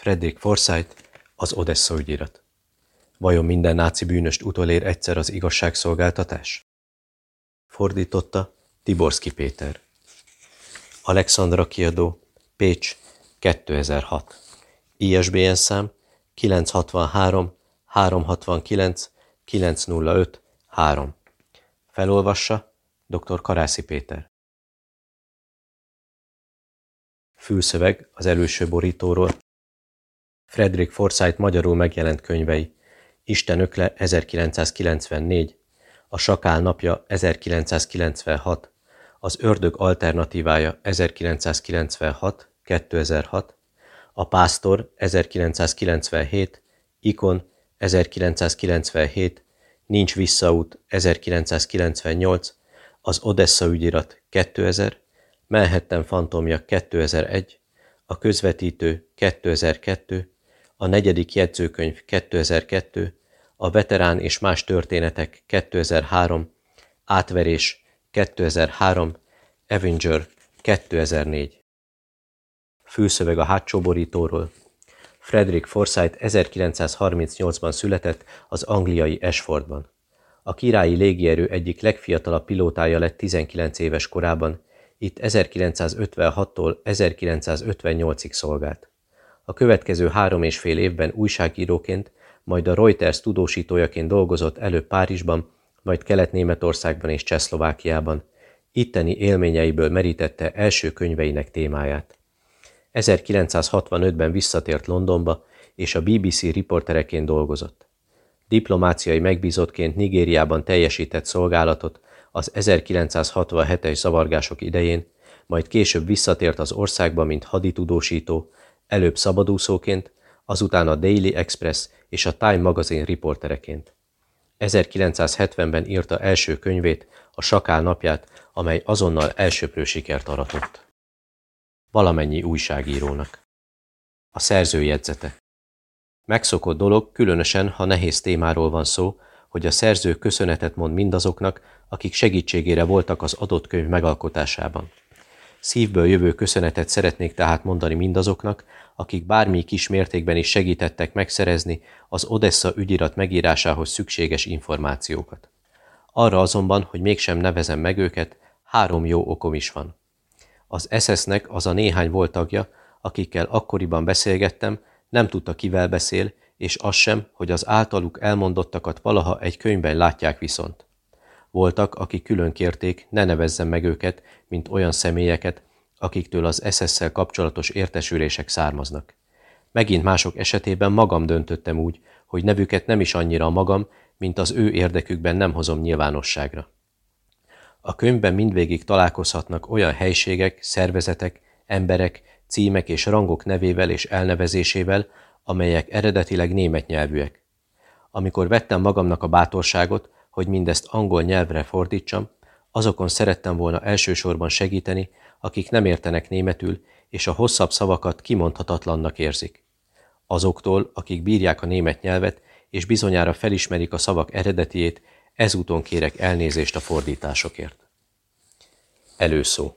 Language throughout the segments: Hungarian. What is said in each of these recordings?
Frederick Forsyth, az Odessa ügyirat. Vajon minden náci bűnöst utolér egyszer az igazságszolgáltatás? Fordította Tiborski Péter. Alexandra kiadó, Pécs, 2006. ISBN szám 963 369 905 3. Felolvassa dr. Karászi Péter. Fülszöveg az előső borítóról. Frederick Forsyth magyarul megjelent könyvei. Isten ökle 1994, A sakál napja 1996, Az ördög alternatívája 1996, 2006, A pásztor 1997, Ikon 1997, Nincs visszaút 1998, Az Odessa ügyirat 2000, Manhattan fantomja 2001, A közvetítő 2002, A negyedik jegyzőkönyv 2002, A veterán és más történetek 2003, Átverés 2003, Avenger 2004. Fülszöveg a hátsó borítóról. Frederick Forsyth 1938-ban született az angliai Ashfordban. A királyi légierő egyik legfiatalabb pilótája lett 19 éves korában, itt 1956-tól 1958-ig szolgált. A következő három és fél évben újságíróként, majd a Reuters tudósítójaként dolgozott előbb Párizsban, majd Kelet-Németországban és Csehszlovákiában. Itteni élményeiből merítette első könyveinek témáját. 1965-ben visszatért Londonba, és a BBC riportereként dolgozott. Diplomáciai megbízottként Nigériában teljesített szolgálatot az 1967-es zavargások idején, majd később visszatért az országba, mint haditudósító, előbb szabadúszóként, azután a Daily Express és a Time magazin riportereként. 1970-ben írta első könyvét, a Sakál napját, amely azonnal elsőprő sikert aratott. Valamennyi újságírónak. A szerző jegyzete. Megszokott dolog, különösen, ha nehéz témáról van szó, hogy a szerző köszönetet mond mindazoknak, akik segítségére voltak az adott könyv megalkotásában. Szívből jövő köszönetet szeretnék tehát mondani mindazoknak, akik bármi kis mértékben is segítettek megszerezni az Odessa ügyirat megírásához szükséges információkat. Arra azonban, hogy mégsem nevezem meg őket, három jó okom is van. Az SS-nek az a néhány volt tagja, akikkel akkoriban beszélgettem, nem tudta kivel beszél, és az sem, hogy az általuk elmondottakat valaha egy könyvben látják viszont. Voltak, akik külön kérték, ne nevezzem meg őket, mint olyan személyeket, akiktől az SS-szel kapcsolatos értesülések származnak. Megint mások esetében magam döntöttem úgy, hogy nevüket nem is annyira magam, mint az ő érdekükben nem hozom nyilvánosságra. A könyvben mindvégig találkozhatnak olyan helységek, szervezetek, emberek, címek és rangok nevével és elnevezésével, amelyek eredetileg német nyelvűek. Amikor vettem magamnak a bátorságot, hogy mindezt angol nyelvre fordítsam, azokon szerettem volna elsősorban segíteni, akik nem értenek németül, és a hosszabb szavakat kimondhatatlannak érzik. Azoktól, akik bírják a német nyelvet, és bizonyára felismerik a szavak eredetiét, ezúton kérek elnézést a fordításokért. Előszó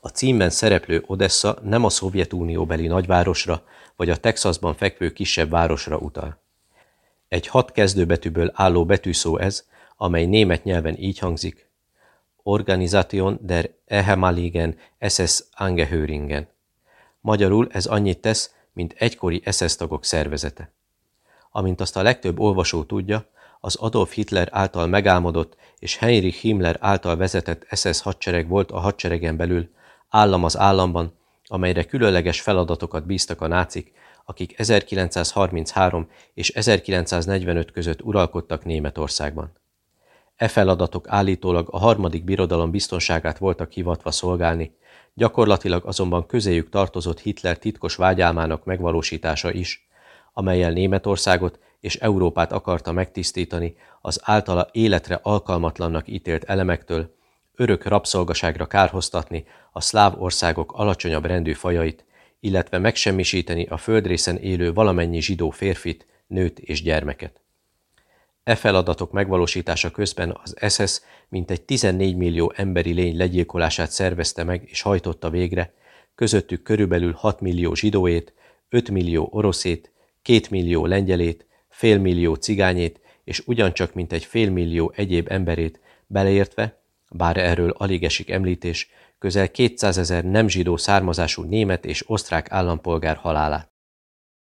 A címben szereplő Odessa nem a Szovjetunióbeli nagyvárosra, vagy a Texasban fekvő kisebb városra utal. Egy hat kezdőbetűből álló betűszó ez, amely német nyelven így hangzik, Organisation der ehemaligen SS Angehöringen. Magyarul ez annyit tesz, mint egykori SS tagok szervezete. Amint azt a legtöbb olvasó tudja, az Adolf Hitler által megálmodott és Heinrich Himmler által vezetett SS hadsereg volt a hadseregen belül, állam az államban, amelyre különleges feladatokat bíztak a nácik, akik 1933 és 1945 között uralkodtak Németországban. E feladatok állítólag a harmadik birodalom biztonságát voltak hivatva szolgálni, gyakorlatilag azonban közéjük tartozott Hitler titkos vágyálmának megvalósítása is, amelyel Németországot és Európát akarta megtisztítani az általa életre alkalmatlannak ítélt elemektől, örök rabszolgaságra kárhoztatni a szláv országok alacsonyabb rendű fajait, illetve megsemmisíteni a földrészen élő valamennyi zsidó férfit, nőt és gyermeket. E feladatok megvalósítása közben az SS mintegy 14 millió emberi lény legyilkolását szervezte meg és hajtotta végre, közöttük körülbelül 6 millió zsidóét, 5 millió oroszét, 2 millió lengyelét, fél millió cigányét és ugyancsak mintegy fél millió egyéb emberét beleértve, bár erről alig esik említés, közel 200 ezer nem zsidó származású német és osztrák állampolgár halálát.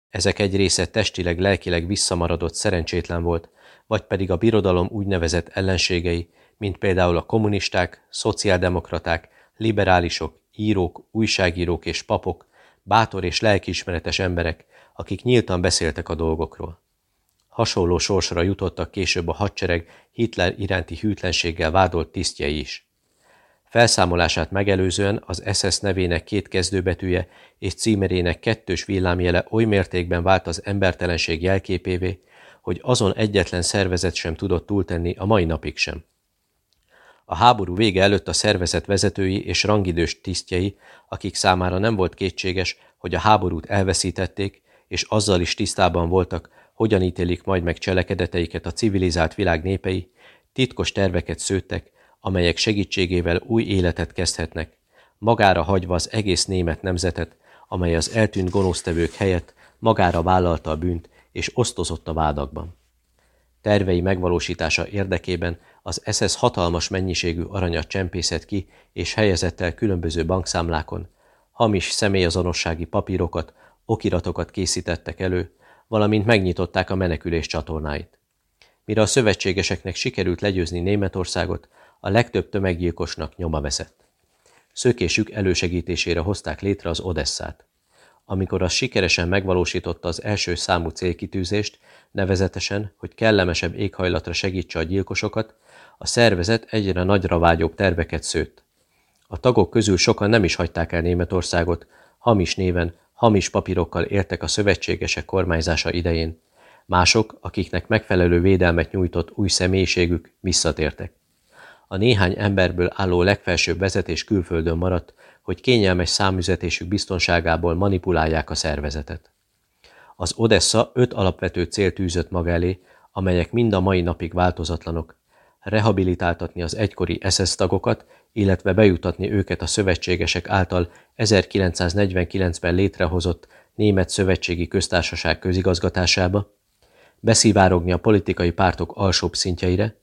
Ezek egy része testileg, lelkileg visszamaradott szerencsétlen volt, vagy pedig a birodalom úgynevezett ellenségei, mint például a kommunisták, szociáldemokraták, liberálisok, írók, újságírók és papok, bátor és lelkiismeretes emberek, akik nyíltan beszéltek a dolgokról. Hasonló sorsra jutottak később a hadsereg Hitler iránti hűtlenséggel vádolt tisztjei is. Felszámolását megelőzően az SS nevének két kezdőbetűje és címerének kettős villámjele oly mértékben vált az embertelenség jelképévé, hogy azon egyetlen szervezet sem tudott túltenni a mai napig sem. A háború vége előtt a szervezet vezetői és rangidős tisztjei, akik számára nem volt kétséges, hogy a háborút elveszítették, és azzal is tisztában voltak, hogyan ítélik majd meg cselekedeteiket a civilizált világ népei, titkos terveket szőttek, amelyek segítségével új életet kezdhetnek, magára hagyva az egész német nemzetet, amely az eltűnt gonosztevők helyett magára vállalta a bűnt és osztozott a vádakban. Tervei megvalósítása érdekében az SS hatalmas mennyiségű aranyat csempészett ki és helyezett el különböző bankszámlákon, hamis személyazonossági papírokat, okiratokat készítettek elő, valamint megnyitották a menekülés csatornáit. Mire a szövetségeseknek sikerült legyőzni Németországot, a legtöbb tömeggyilkosnak nyoma veszett. Szökésük elősegítésére hozták létre az Odesszát. Amikor az sikeresen megvalósította az első számú célkitűzést, nevezetesen, hogy kellemesebb éghajlatra segítse a gyilkosokat, a szervezet egyre nagyra vágyóbb terveket szőtt. A tagok közül sokan nem is hagyták el Németországot, hamis néven, hamis papírokkal értek a szövetségesek kormányzása idején. Mások, akiknek megfelelő védelmet nyújtott új személyiségük, visszatértek. A néhány emberből álló legfelsőbb vezetés külföldön maradt, hogy kényelmes számüzetésük biztonságából manipulálják a szervezetet. Az Odessa öt alapvető cél tűzött maga elé, amelyek mind a mai napig változatlanok. Rehabilitáltatni az egykori SS tagokat, illetve bejutatni őket a szövetségesek által 1949-ben létrehozott Német Szövetségi Köztársaság közigazgatásába, beszivárogni a politikai pártok alsóbb szintjeire,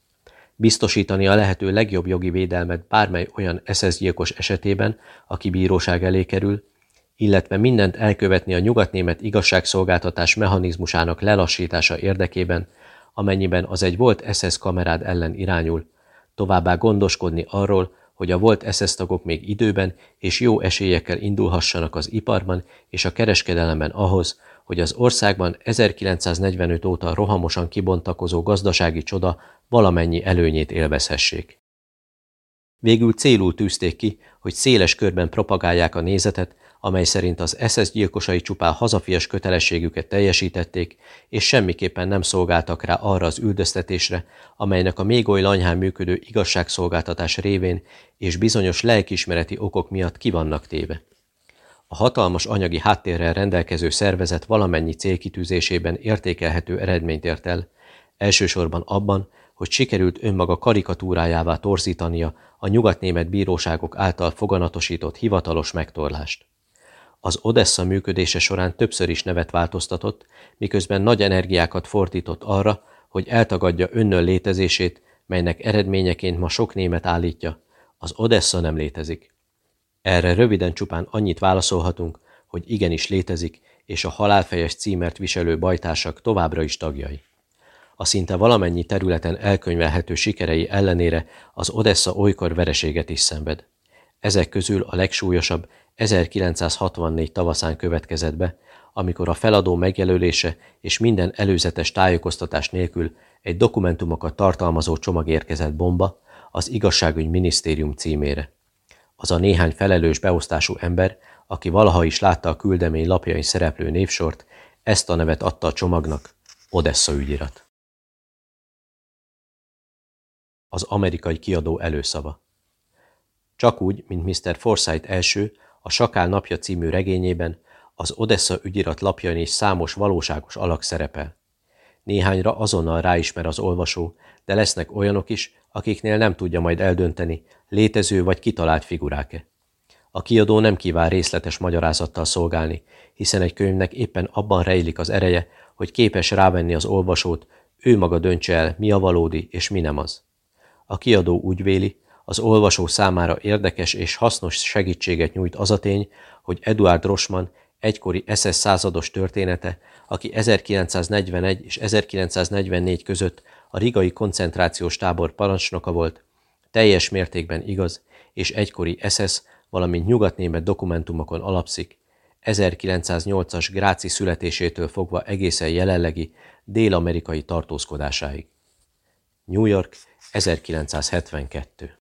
biztosítani a lehető legjobb jogi védelmet bármely olyan SS gyilkos esetében, aki bíróság elé kerül, illetve mindent elkövetni a nyugatnémet igazságszolgáltatás mechanizmusának lelassítása érdekében, amennyiben az egy volt SS kamerád ellen irányul, továbbá gondoskodni arról, hogy a volt SS tagok még időben és jó esélyekkel indulhassanak az iparban és a kereskedelemben ahhoz, hogy az országban 1945 óta rohamosan kibontakozó gazdasági csoda valamennyi előnyét élvezhessék. Végül célul tűzték ki, hogy széles körben propagálják a nézetet, amely szerint az SS gyilkosai csupán hazafias kötelességüket teljesítették, és semmiképpen nem szolgáltak rá arra az üldöztetésre, amelynek a még oly lanyhán működő igazságszolgáltatás révén és bizonyos lelkismereti okok miatt kivannak téve. A hatalmas anyagi háttérrel rendelkező szervezet valamennyi célkitűzésében értékelhető eredményt ért el, elsősorban abban, hogy sikerült önmaga karikatúrájává torzítania a nyugatnémet bíróságok által foganatosított hivatalos megtorlást. Az Odessa működése során többször is nevet változtatott, miközben nagy energiákat fordított arra, hogy eltagadja önnön létezését, melynek eredményeként ma sok német állítja, az Odessa nem létezik. Erre röviden csupán annyit válaszolhatunk, hogy igenis létezik, és a halálfejes címert viselő bajtársak továbbra is tagjai. A szinte valamennyi területen elkönyvelhető sikerei ellenére az Odessa olykor vereséget is szenved. Ezek közül a legsúlyosabb 1964 tavaszán következett be, amikor a feladó megjelölése és minden előzetes tájékoztatás nélkül egy dokumentumokat tartalmazó csomag érkezett bomba az igazságügy minisztérium címére. Az a néhány felelős beosztású ember, aki valaha is látta a küldemény lapjain szereplő névsort, ezt a nevet adta a csomagnak, Odessa ügyirat. Az amerikai kiadó előszava. Csak úgy, mint Mr. Forsyth első, a Sakál napja című regényében az Odessa ügyirat lapjain is számos valóságos alak szerepel. Néhányra azonnal ráismer az olvasó, de lesznek olyanok is, akiknél nem tudja majd eldönteni, létező vagy kitalált figurák-e. A kiadó nem kíván részletes magyarázattal szolgálni, hiszen egy könyvnek éppen abban rejlik az ereje, hogy képes rávenni az olvasót, ő maga döntse el, mi a valódi és mi nem az. A kiadó úgy véli, az olvasó számára érdekes és hasznos segítséget nyújt az a tény, hogy Eduard Rosman egykori SS százados története, aki 1941 és 1944 között a rigai koncentrációs tábor parancsnoka volt, teljes mértékben igaz, és egykori SS, valamint nyugatnémet dokumentumokon alapszik, 1908-as Gráci születésétől fogva egészen jelenlegi dél-amerikai tartózkodásáig. New York, 1972